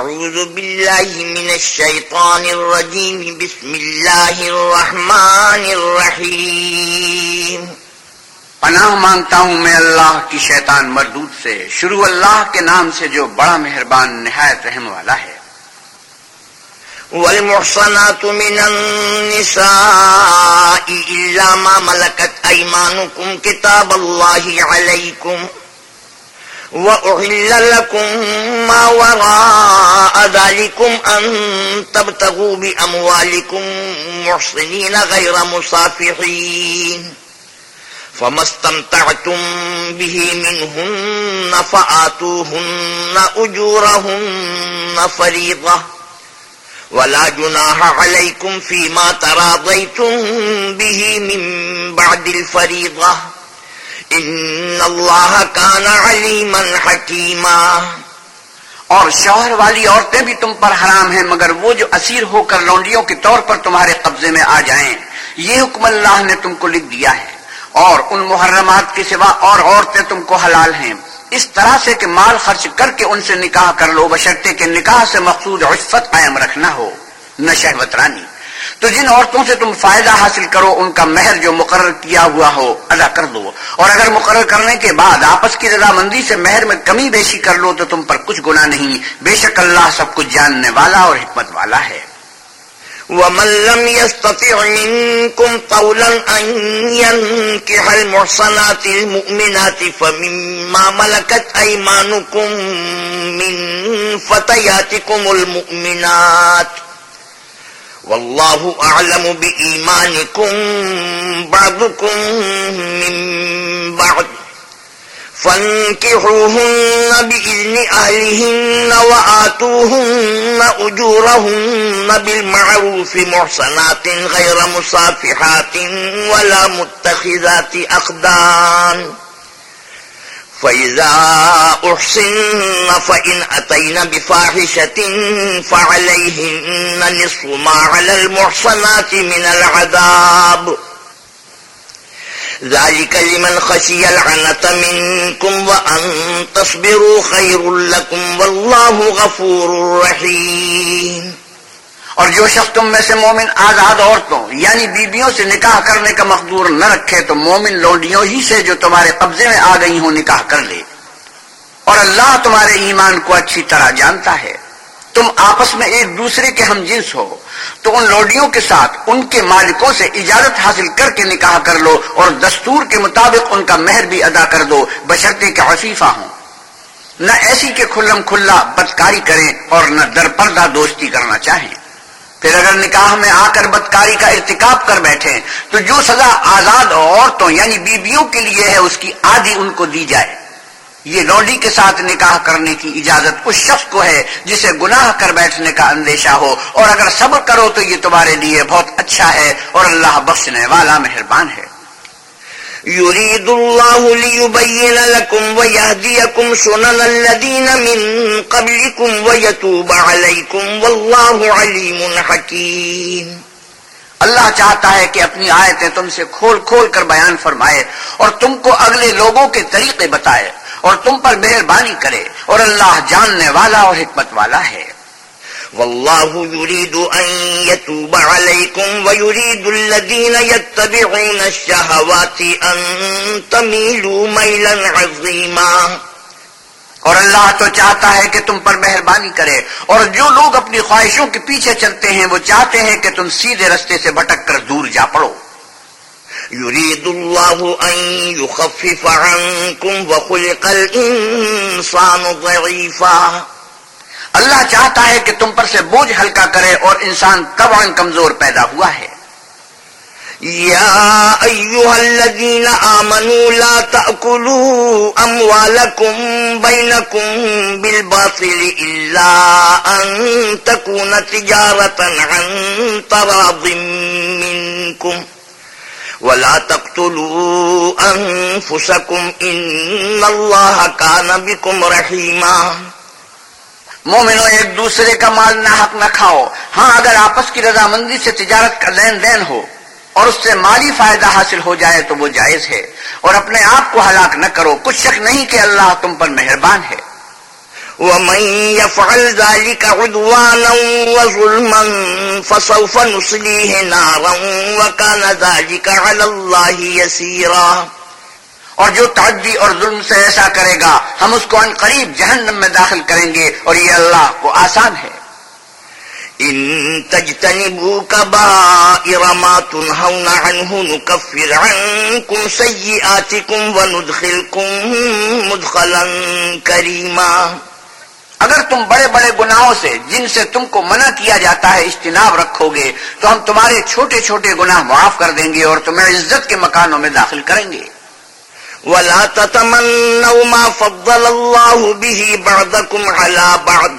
أعوذ بالله من الشيطان الرجيم. بسم الله الرحمن الرحيم. پناہ مانگتا ہوں میں اللہ کی شیطان مردود سے شروع اللہ کے نام سے جو بڑا مہربان نہایت رحم والا ہے۔ والمحصنات من النساء إلا ما ملكت أيمانكم كتاب الله عليكم. وأحل لكم ما وراء ذلكم أن تبتغوا بأموالكم محصنين غير مصافحين فما استمتعتم به منهن فآتوهن أجورهن فريضة ولا جناح عليكم فيما تراضيتم به من بعد الفريضة إن الله كان عليما حكيما۔ اور شوہر والی عورتیں بھی تم پر حرام ہیں، مگر وہ جو اسیر ہو کر لونڈیوں کے طور پر تمہارے قبضے میں آ جائیں، یہ حکم اللہ نے تم کو لکھ دیا ہے۔ اور ان محرمات کے سوا اور عورتیں تم کو حلال ہیں۔ اس طرح سے کہ مال خرچ کر کے ان سے نکاح کر لو، بشرطے کے نکاح سے مقصود عفت قائم رکھنا ہو۔ نہ شہوت رانی۔ تو جن عورتوں سے تم فائدہ حاصل کرو، ان کا مہر جو مقرر کیا ہوا ہو، ادا کر دو۔ اور اگر مقرر کرنے کے بعد آپس کی رضامندی سے مہر میں کمی بیشی کر لو، تو تم پر کچھ گناہ نہیں۔ بے شک اللہ سب کچھ جاننے والا اور حکمت والا ہے۔ ومن لم يستطع منكم طولا أن ينكح المحصنات المؤمنات فمما ملكت أيمانكم من فتياتكم المؤمنات والله أعلم بإيمانكم بعضكم من بعض. فانكحوهن بإذن أهلهن وآتوهن أجورهن بالمعروف محسنات غير مصافحات ولا متخذات أخدان فإذا أحسن فإن أتين بفاحشة فعليهن نصف ما على المحصنات من العذاب ذلك لمن خشي العنة منكم وأن تصبروا خير لكم والله غفور رحيم اور جو شخص تم میں سے مومن آزاد عورتوں یعنی بیبیوں سے نکاح کرنے کا مقدور نہ رکھے تو مومن لونڈیوں ہی سے جو تمہارے قبضے میں آ گئی ہوں نکاح کر لے۔ اور اللہ تمہارے ایمان کو اچھی طرح جانتا ہے۔ تم آپس میں ایک دوسرے کے ہم جنس ہو۔ تو ان لوڈیوں کے ساتھ ان کے مالکوں سے اجازت حاصل کر کے نکاح کر لو اور دستور کے مطابق ان کا مہر بھی ادا کر دو، بشرطے کے عفیفہ ہوں۔ نہ ایسی کہ کھلم کھلا بدکاری کریں اور نہ در پردہ دوستی کرنا چاہیں۔ پھر اگر نکاح میں آ کر بدکاری کا ارتکاب کر بیٹھے تو جو سزا آزاد عورتوں یعنی بیویوں کے لیے ہے، اس کی آدھی ان کو دی جائے۔ یہ لوڈی کے ساتھ نکاح کرنے کی اجازت اس شخص کو ہے جسے گناہ کر بیٹھنے کا اندیشہ ہو۔ اور اگر صبر کرو تو یہ تمہارے لیے بہت اچھا ہے اور اللہ بخشنے والا مہربان ہے۔ يريد الله ليبين لكم ويهديكم سنن الذين من قبلكم ويتوب عليكم والله عليم حكيم۔ اللہ چاہتا ہے کہ اپنی آیتیں تم سے کھول کھول کر بیان فرمائے اور تم کو اگلے لوگوں کے طریقے بتائے اور تم پر مہربانی کرے اور اللہ جاننے والا اور حکمت والا ہے۔ والله يريد أن يتوب عليكم ويريد الذين يتبعون الشهوات أن تميلوا ميلا عظيما۔ اور اللہ تو چاہتا ہے کہ تم پر مہربانی کرے۔ اور جو لوگ اپنی خواہشوں کے پیچھے چلتے ہیں، وہ چاہتے ہیں کہ تم سیدھے رستے سے بھٹک کر دور جا پڑو۔ يريد الله أن يخفف عنكم وخلق الإنسان ضعيفا۔ چاہتا ہے کہ تم پر سے بوجھ ہلکا کرے اور انسان طبعا کمزور پیدا ہوا ہے۔ يا أيها الذين آمنوا لا تأكلوا أموالكم بينكم بالباطل إلا أن تكون تجارة عن تراض منكم ولا تقتلوا أنفسكم إن الله كان بكم رحيما مومنو، ایک دوسرے کا مال نہ حق نہ کھاؤ۔ ہاں اگر آپس کی رضامندی سے تجارت کا لین دین ہو اور اس سے مالی فائدہ حاصل ہو جائے تو وہ جائز ہے۔ اور اپنے آپ کو ہلاک نہ کرو۔ کچھ شک نہیں کہ اللہ تم پر مہربان ہے۔ ومن يفعل ذلك عدوانا وظلما فسوف نصليه نارا وكان ذلك على الله يسيرا۔ اور جو تعدی اور ظلم سے ایسا کرے گا، ہم اس کو ان قریب جہنم میں داخل کریں گے اور یہ اللہ کو آسان ہے۔ إن تجتنبوا كبائر ما تنهون عنه نكفر عنكم سيئاتكم وندخلكم مدخلا كريما۔ اگر تم بڑے بڑے گناہوں سے، جن سے تم کو منع کیا جاتا ہے، اجتناب رکھو گے، تو ہم تمہارے چھوٹے چھوٹے گناہ معاف کر دیں گے اور تمہیں عزت کے مکانوں میں داخل کریں گے۔ ولا تتمنوا ما فضل الله به بعضكم على بعض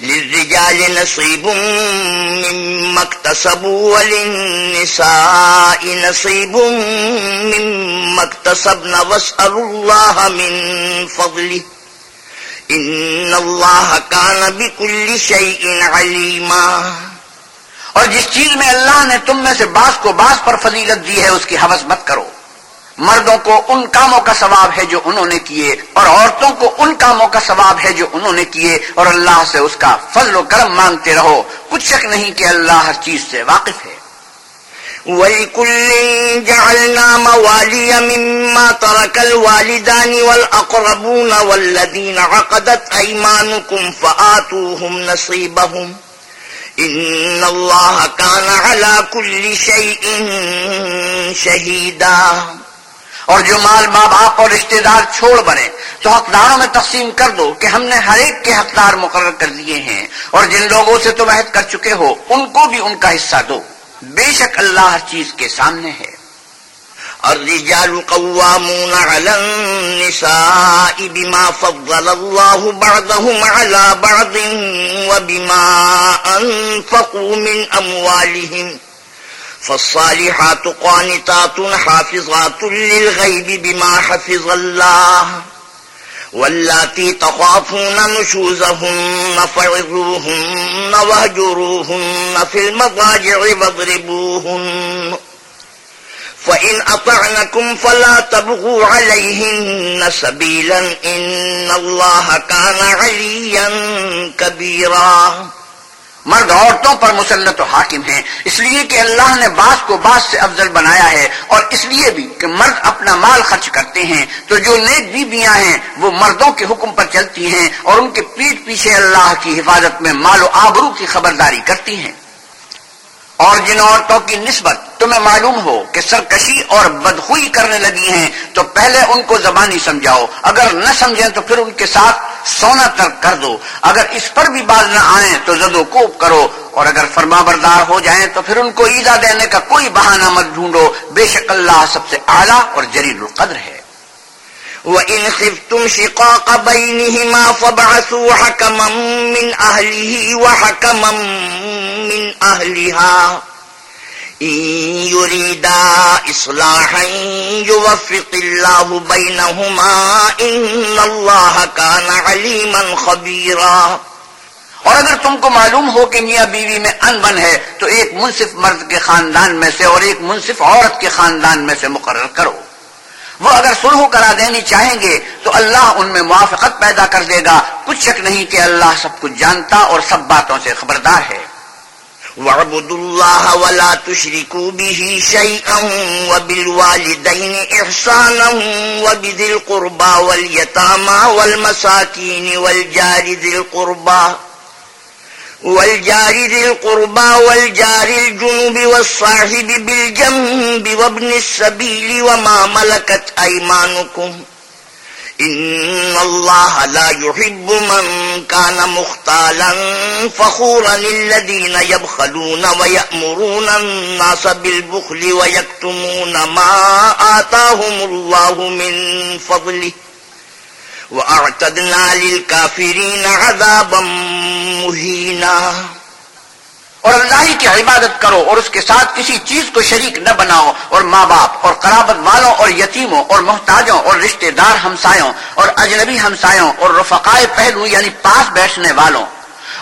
للرجال نصيب مما اكتسبوا وللنساء نصيب مما اكتسبن واسألوا الله من فضله إن الله كان بكل شيء عليما اور جس چیز میں اللہ نے تم میں سے بعض کو بعض پر فضیلت دی ہے اس کی حوث مت کرو مردوں کو ان کاموں کا ثواب ہے جو انہوں نے کیے اور عورتوں کو ان کاموں کا ثواب ہے جو انہوں نے کیے اور اللہ سے اس کا فضل و کرم مانگتے رہو۔ کچھ شک نہیں کہ اللہ ہر چیز سے واقف ہے۔ وَلِكُلٍّ جَعَلْنَا مَوَالِيَ مِمَّا تَرَكَ الْوَالِدَانِ وَالْأَقْرَبُونَ وَالَّذِينَ عَقَدَتْ أَيْمَانُكُمْ فَآتُوهُمْ نَصِيبَهُمْ إِنَّ اللَّهَ كَانَ عَلَى كُلِّ شَيْءٍ شَهِيدًا اور جو مال ماں باپ اور رشتہ دار چھوڑ بنے، تو حقداروں میں تقسیم کر دو کہ ہم نے ہر ایک کے حقدار مقرر کر دیے ہیں۔ اور جن لوگوں سے تم عہد کر چکے ہو، ان کو بھی ان کا حصہ دو۔ بے شک اللہ ہر چیز کے سامنے ہے۔ الرجال قوامون على النساء بما فضل الله بعضهم على بعض وبما أنفقوا من أموالهم فالصالحات قانتات حافظات للغيب بما حفظ الله واللاتي تخافون نشوزهن فعظوهن واهجروهن في المضاجع واضربوهن فإن أطعنكم فلا تبغوا عليهن سبيلا إن الله كان عليا كبيرا مرد عورتوں پر مسلط و حاکم ہیں۔ اس لیے کہ اللہ نے بعض کو بعض سے افضل بنایا ہے اور اس لیے بھی کہ مرد اپنا مال خرچ کرتے ہیں۔ تو جو نیک بیویاں ہیں، وہ مردوں کے حکم پر چلتی ہیں اور ان کے پیٹ پیچھے اللہ کی حفاظت میں مال و آبرو کی خبرداری کرتی ہیں۔ اور جن عورتوں کی نسبت تمہیں معلوم ہو کہ سرکشی اور بدخوئی کرنے لگی ہیں، تو پہلے ان کو زبانی سمجھاؤ۔ اگر نہ سمجھیں تو پھر ان کے ساتھ سونا ترک کر دو۔ اگر اس پر بھی باز نہ آئیں تو زد و کوپ کرو۔ اور اگر فرما بردار ہو جائیں تو پھر ان کو ایزا دینے کا کوئی بہانہ مت ڈھونڈو۔ بے شک اللہ سب سے اعلیٰ اور جلیل القدر ہے۔ وَإِنْ خِفْتُمْ شِقَاقَ بَيْنِهِمَا فَبْعَثُوا حَكَمًا مِّنْ أَهْلِهِ وَحَكَمًا مِّنْ أَهْلِهَا۔ يُرِيدَا إِصْلَاحًا يُوَفِّقِ اللَّهُ بَيْنَهُمَا إِنَّ اللَّهَ كَانَ عَلِيمًا خَبِيرًا اور اگر تم کو معلوم ہو کہ میاں بیوی میں ان بن ہے، تو ایک منصف مرد کے خاندان میں سے اور ایک منصف عورت کے خاندان میں سے مقرر کرو۔ وہ اگر سلح کرا دینی چاہیں گے، تو اللہ ان میں موافقت پیدا کر دے گا۔ کچھ شک نہیں کہ اللہ سب کچھ جانتا اور سب باتوں سے خبردار ہے۔ وَاعْبُدُوا اللَّهَ وَلَا تُشْرِكُوا بِهِ شَيْئًا وَبِالْوَالِدَيْنِ إِحْسَانًا وَبِذِي الْقُرْبَى وَالْيَتَامَى وَالْمَسَاكِينِ وَالْجَارِ ذِي الْقُرْبَى والجار ذي القربى والجار الجنوب والصاحب بالجنب وابن السبيل وما ملكت أيمانكم إن الله لا يحب من كان مختالا فخورا الذين يبخلون ويأمرون الناس بالبخل ويكتمون ما آتاهم الله من فضله وَأَعْتَدْنَا لِلْكَافِرِينَ عَذَابًا مُهِينًا اور اللہ کی عبادت کرو اور اس کے ساتھ کسی چیز کو شریک نہ بناؤ اور ماں باپ اور قرابت والوں اور یتیموں اور محتاجوں اور رشتہ دار ہمسایوں اور اجنبی ہمسایوں اور رفقائے پہلو یعنی پاس بیٹھنے والوں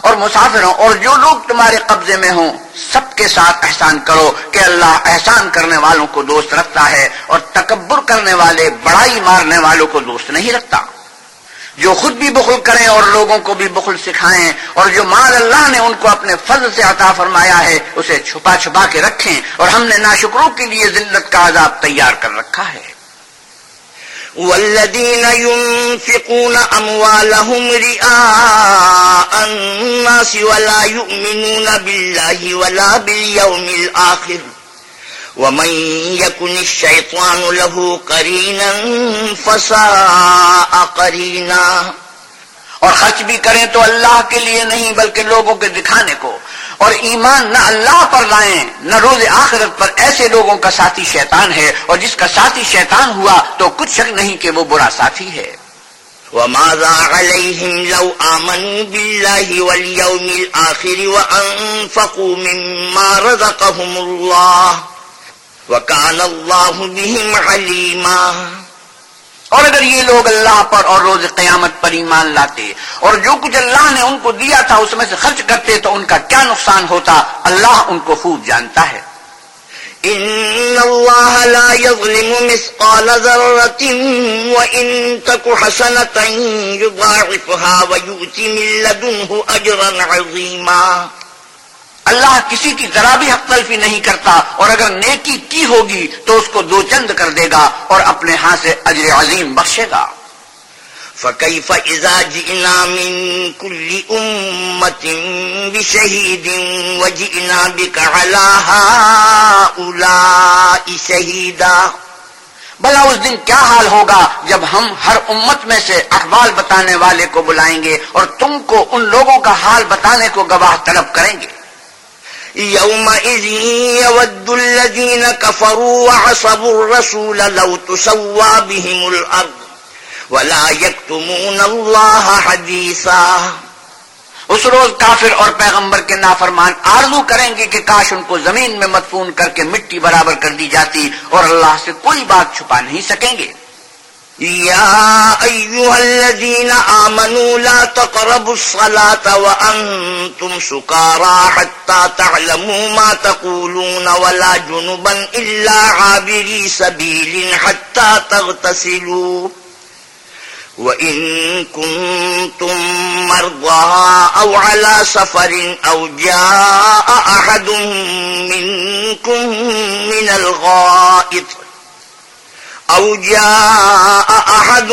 اور مسافروں اور جو لوگ تمہارے قبضے میں ہوں، سب کے ساتھ احسان کرو کہ اللہ احسان کرنے والوں کو دوست رکھتا ہے اور تکبر کرنے والے، بڑائی مارنے والوں کو دوست نہیں رکھتا۔ جو خود بھی بخل کریں اور لوگوں کو بھی بخل سکھائیں اور جو مال اللہ نے ان کو اپنے فضل سے عطا فرمایا ہے، اسے چھپا چھپا کے رکھیں اور ہم نے ناشکروں کے لیے ذلت کا عذاب تیار کر رکھا ہے۔ والذين ينفقون أموالهم رئاء الناس ولا يؤمنون بالله ولا باليوم الآخر۔ ومن يكن الشيطان له قرينا فساء قرينا اور خرچ بھی کریں تو اللہ کے لیے نہیں بلکہ لوگوں کے دکھانے کو اور ایمان نہ اللہ پر لائیں، نہ روز آخرت پر ایسے لوگوں کا ساتھی شیطان ہے اور جس کا ساتھی شیطان ہوا تو کچھ شک نہیں کہ وہ برا ساتھی ہے۔ وماذا عليهم لو آمنوا بالله واليوم الآخر وأنفقوا مما رزقهم الله وكان الله بهم عليما اور اگر یہ لوگ اللہ پر اور روز قیامت پر ایمان لاتے اور جو کچھ اللہ نے ان کو دیا تھا اس میں سے خرچ کرتے تو ان کا کیا نقصان ہوتا؟ اللہ ان کو خوب جانتا ہے۔ ان اللہ لا يظلم مثقال ذرة وان تك حسنة يضاعفها ويؤتي من لدنه اجرا عظيما اللہ کسی کی ذرا بھی حق تلفی نہیں کرتا اور اگر نیکی کی ہوگی تو اس کو دو چند کر دے گا اور اپنے ہاتھ سے اجر عظیم بخشے گا۔ فكيف إذا جئنا من كل أمة بشهيد وجئنا بك على هؤلاء شهيدا۔ بلا اس دن کیا حال ہوگا جب ہم ہر امت میں سے احوال بتانے والے کو بلائیں گے اور تم کو ان لوگوں کا حال بتانے کو گواہ طلب کریں گے۔ يومئذ يود الذين كفروا وعصبوا الرسول لو تسوى بهم الأرض ولا يكتمون الله حديثا اس روز کافر اور پیغمبر کے نافرمان آرزو کریں گے کہ کاش ان کو زمین میں مدفون کر کے مٹی برابر کر دی جاتی اور اللہ سے کوئی بات چھپا نہیں سکیں گے۔ يا أيها الذين آمنوا لا تقربوا الصلاة وأنتم سكارا حتى تعلموا ما تقولون ولا جنبا إلا عابري سبيل حتى تغتسلوا وإن كنتم مرضى أو على سفر أو جاء أحد منكم من الغائط أو جاء أحد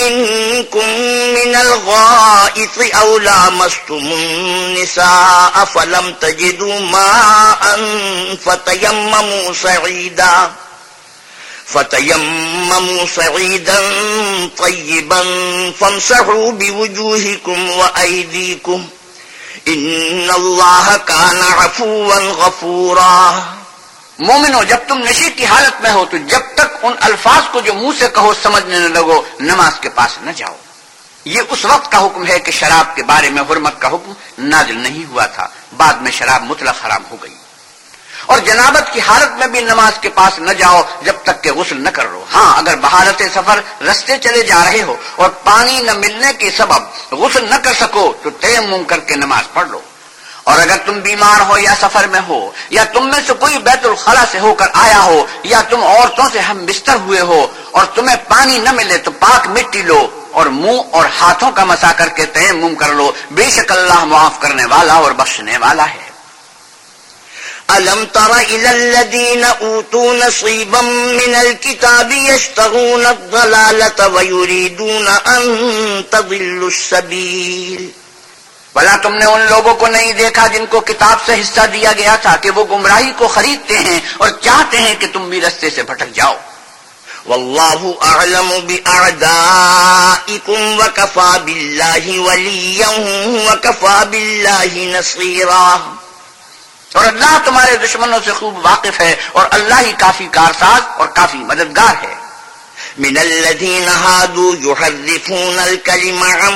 منكم من الغائط أو لامستم النساء فلم تجدوا ماء فتيمموا سعيدا فتيمموا سعيدا طيبا فامسحوا بوجوهكم وأيديكم إن الله كان عفوا غفورا مومنو، جب تم نشے کی حالت میں ہو تو جب تک ان الفاظ کو جو منہ سے کہو، سمجھنے نہ لگو، نماز کے پاس نہ جاؤ۔ یہ اس وقت کا حکم ہے کہ شراب کے بارے میں حرمت کا حکم نازل نہیں ہوا تھا۔ بعد میں شراب مطلق حرام ہو گئی۔ اور جنابت کی حالت میں بھی نماز کے پاس نہ جاؤ جب تک کہ غسل نہ کر لو۔ ہاں اگر بحالت سفر رستے چلے جا رہے ہو اور پانی نہ ملنے کے سبب غسل نہ کر سکو تو تیمم کر کے نماز پڑھ لو۔ اور اگر تم بیمار ہو یا سفر میں ہو، یا تم میں سے کوئی بیت الخلا سے ہو کر آیا ہو، یا تم عورتوں سے ہم بستر ہوئے ہو اور تمہیں پانی نہ ملے تو پاک مٹی لو اور منہ اور ہاتھوں کا مسا کر کے تیم کر لو۔ بے شک اللہ معاف کرنے والا اور بخشنے والا ہے۔ ألم تر إلى الذين أوتوا نصيبا من الكتاب يشتغون الضلالة ويريدون أن تضلوا السبيل بلا تم نے ان لوگوں کو نہیں دیکھا جن کو کتاب سے حصہ دیا گیا تھا کہ وہ گمراہی کو خریدتے ہیں اور چاہتے ہیں کہ تم بھی رستے سے بھٹک جاؤ۔ واللہ اعلم اور اللہ تمہارے دشمنوں سے خوب واقف ہے اور اللہ ہی کافی کارساز اور کافی مددگار ہے۔ من الذين هادوا يحرفون الكلم عن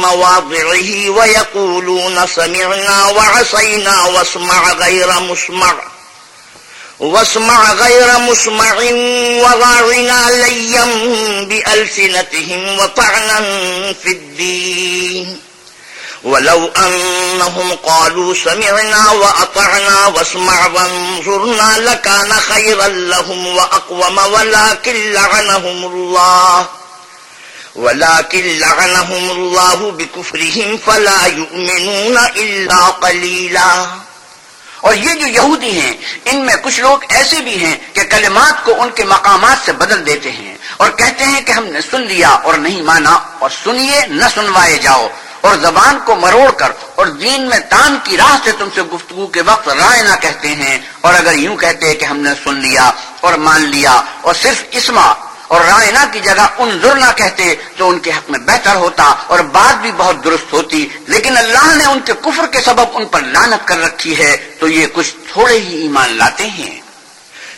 مواضعه ويقولون سمعنا وعصينا واسمع غير مسمع. واسمع غير مسمع وراعنا ليا بألسنتهم وطعنا في الدين. ولو أنهم قالوا سمعنا وأطعنا واسمع وانظرنا لكان خيرا لهم وأقوم ولكن لعنهم الله ولكن لعنهم الله بكفرهم فلا يؤمنون إلا قليلا اور یہ جو یہودی ہیں، ان میں کچھ لوگ ایسے بھی ہیں کہ کلمات کو ان کے مقامات سے بدل دیتے ہیں اور کہتے ہیں کہ ہم نے سن لیا اور نہیں مانا اور سنیے، نہ سنوائے جاؤ۔ اور زبان کو مروڑ کر اور دین میں تان کی راہ سے تم سے گفتگو کے وقت رائے نہ کہتے ہیں اور اگر یوں کہتے کہ ہم نے سن لیا اور مان لیا اور صرف اسما اور رائنا کی جگہ ان نہ کہتے تو ان کے حق میں بہتر ہوتا اور بات بھی بہت درست ہوتی، لیکن اللہ نے ان کے کفر کے سبب ان پر لانت کر رکھی ہے تو یہ کچھ تھوڑے ہی ایمان لاتے ہیں۔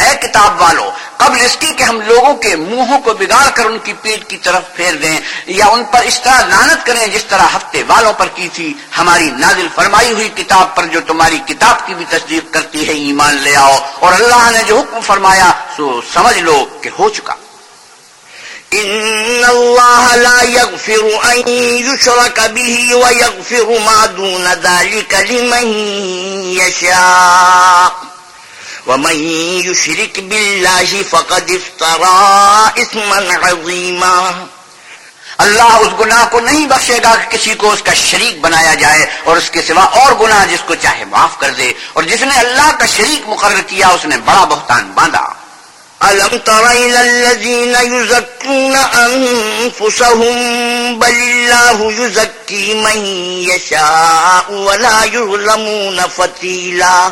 اے کتاب والو، قبل اس کی کہ ہم لوگوں کے منہوں کو بگاڑ کر ان کی پیٹ کی طرف پھیر دیں، یا ان پر اس طرح لانت کریں جس طرح ہفتے والوں پر کی تھی، ہماری نازل فرمائی ہوئی کتاب پر جو تمہاری کتاب کی بھی تصدیق کرتی ہے، ایمان لے آؤ۔ اور اللہ نے جو حکم فرمایا، سو سمجھ لو کہ ہو چکا۔ ان اللہ لا يغفر ان يشرك به ويغفر ما دون ذلك لمن يشاء ومن يشرك بالله فقد افترى اسما عظيما۔ اللہ اس گناہ کو نہیں بخشے گا کہ کسی کو اس کا شریک بنایا جائے اور اس کے سوا اور گناہ جس کو چاہے معاف کر دے۔ اور جس نے اللہ کا شریک مقرر کیا، اس نے بڑا بہتان باندھا۔ ألم تر إلى الذين يزكون أنفسهم بل الله يزكي من يشاء ولا يظلمون فتيلا۔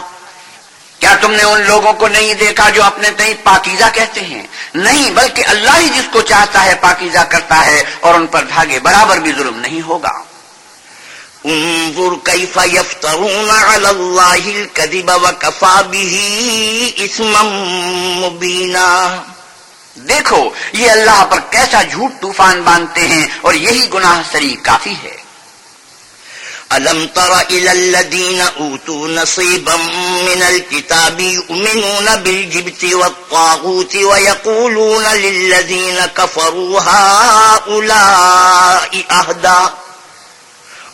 کیا تم نے ان لوگوں کو نہیں دیکھا جو اپنے تئیں پاکیزہ کہتے ہیں؟ نہیں، بلکہ اللہ ہی جس کو چاہتا ہے پاکیزہ کرتا ہے اور ان پر دھاگے برابر بھی ظلم نہیں ہوگا۔ انظر كيف يفترون على الله الكذب وكفى به اسما مبينا دیکھو، یہ اللہ پر کیسا جھوٹ طوفان باندھتے ہیں اور یہی گناہ سری کافی ہے۔ ألم تر إلى الذين أوتوا نصيبا من الكتاب يؤمنون بالجبت والطاغوت ويقولون للذين كفروا هؤلاء أهدى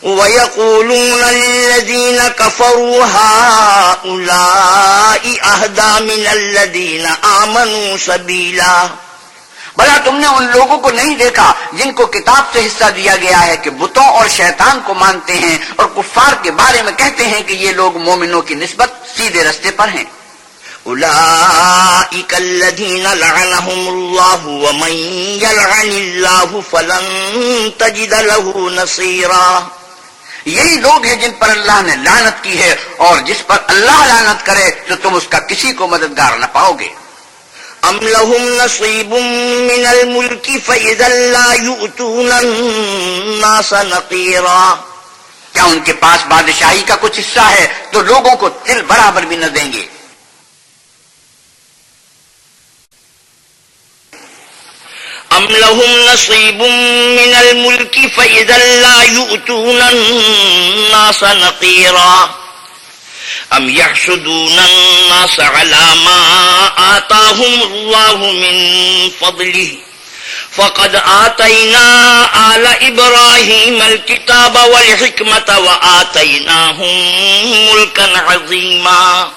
ويقولون للذين كفروا هؤلاء أهدى من الذين آمنوا سبيلا بلا تم نے ان لوگوں کو نہیں دیکھا جن کو کتاب سے حصہ دیا گیا ہے کہ بتوں اور شیطان کو مانتے ہیں اور کفار کے بارے میں کہتے ہیں کہ یہ لوگ مومنوں کی نسبت سیدھے رستے پر ہیں۔ أولئك الذين لعنهم الله ومن يلعن الله فلن تجد له نصيرا یہی لوگ ہیں جن پر اللہ نے لعنت کی ہے اور جس پر اللہ لعنت کرے تو تم اس کا کسی کو مددگار نہ پاؤ گے۔ ام لهم نصيب من الملك فإذا لا يؤتون الناس نقيرا کیا ان کے پاس بادشاہی کا کچھ حصہ ہے تو لوگوں کو تل برابر بھی نہ دیں گے؟ ام لهم نصيب من الملك فإذا لا يؤتون الناس نقيرا ام يحسدون الناس على ما آتاهم الله من فضله فقد آتينا آل إبراهيم الكتاب والحكمة وآتيناهم ملكا عظيما۔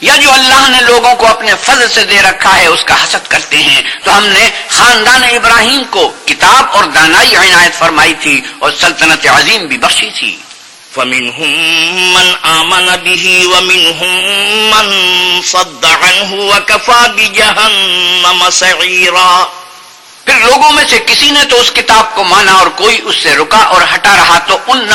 یا جو اللہ نے لوگوں کو اپنے فضل سے دے رکھا ہے، اس کا حسد کرتے ہیں۔ تو ہم نے خاندان ابراہیم کو کتاب اور دانائی عنایت فرمائی تھی اور سلطنت عظیم بھی بخشی تھی۔ فمنهم من آمن به ومنهم من صد عنه وكفى بجهنم سعيرا۔ پھر لوگوں میں سے کسی نے تو اس کتاب کو مانا اور کوئی اس سے رکا اور ہٹا رہا تو ان نہ